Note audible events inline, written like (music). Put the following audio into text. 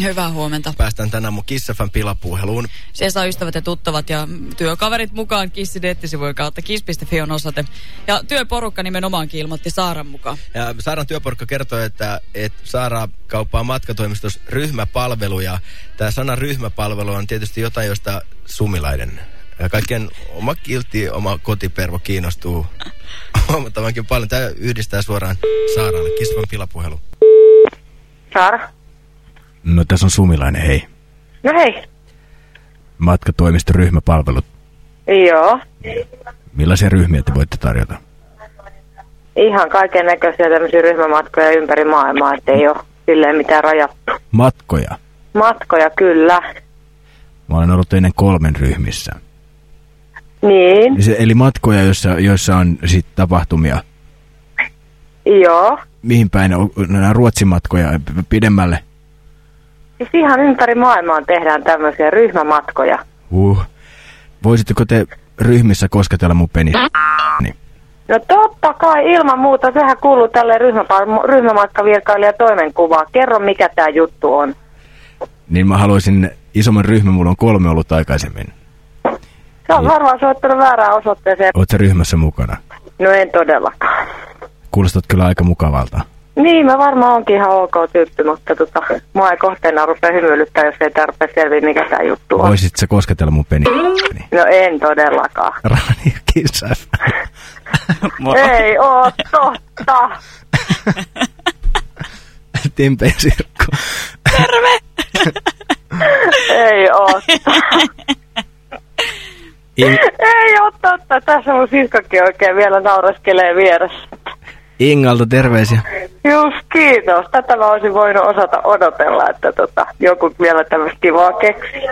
Hyvää huomenta. Päästään tänään mun Kissafan pilapuheluun. Siellä saa ystävät ja tuttavat ja työkaverit mukaan Kissi nettisivujen kautta. Kiss.fi on osoite. Ja työporukka nimenomaankin ilmoitti Saaran mukaan. Ja Saaran työporukka kertoi, että, että Saara kauppaa matkatoimistossa ryhmäpalveluja. Tämä sana ryhmäpalvelu on tietysti jotain, josta sumilaiden ja kaikkien oma kiltti, oma kotipervo kiinnostuu huomattavankin paljon. Tämä yhdistää suoraan Saaralle. Kissafan pilapuhelu. Saara. No tässä on Sumilainen, hei. No hei. Matkatoimisto ryhmäpalvelut. Joo. Millaisia ryhmiä te voitte tarjota? Ihan kaiken näköisiä tämmöisiä ryhmämatkoja ympäri maailmaa, ettei ole silleen mitään rajattu. Matkoja? Matkoja, kyllä. Mä olen ollut ennen kolmen ryhmissä. Niin. Eli matkoja, joissa, joissa on sit tapahtumia. Joo. Mihin päin? On nämä Ruotsin matkoja pidemmälle? Siis ihan ympäri maailmaa tehdään tämmöisiä ryhmämatkoja. Uh. Voisitteko te ryhmissä kosketella mun penis? Niin. No totta kai, ilman muuta. Sehän kuuluu tälle ryhmäpa- ryhmämatkavirkailija toimenkuvaa. Kerro, mikä tämä juttu on. Niin mä haluaisin isomman ryhmän, mulla on kolme ollut aikaisemmin. Se on varmaan soittanut väärään osoitteeseen. Sä ryhmässä mukana? No en todellakaan. Kuulostat kyllä aika mukavalta. Niin, mä varmaan onkin ihan ok tyyppi, mutta tota, mua ei kohteena rupea hymyilyttää, jos ei tarvitse selviä, mikä tämä juttu on. Voisit sä kosketella mun peni? No en todellakaan. (laughs) Radio Kiss (laughs) Ei oo totta. (laughs) Timpe ja Sirkku. Terve! Ei oo In Ei oo totta. Tässä mun siskokin oikein vielä naureskelee vieressä. Ingalta terveisiä. Just kiitos. Tätä mä olisin voinut osata odotella, että tota, joku vielä tämmöistä kivaa keksi.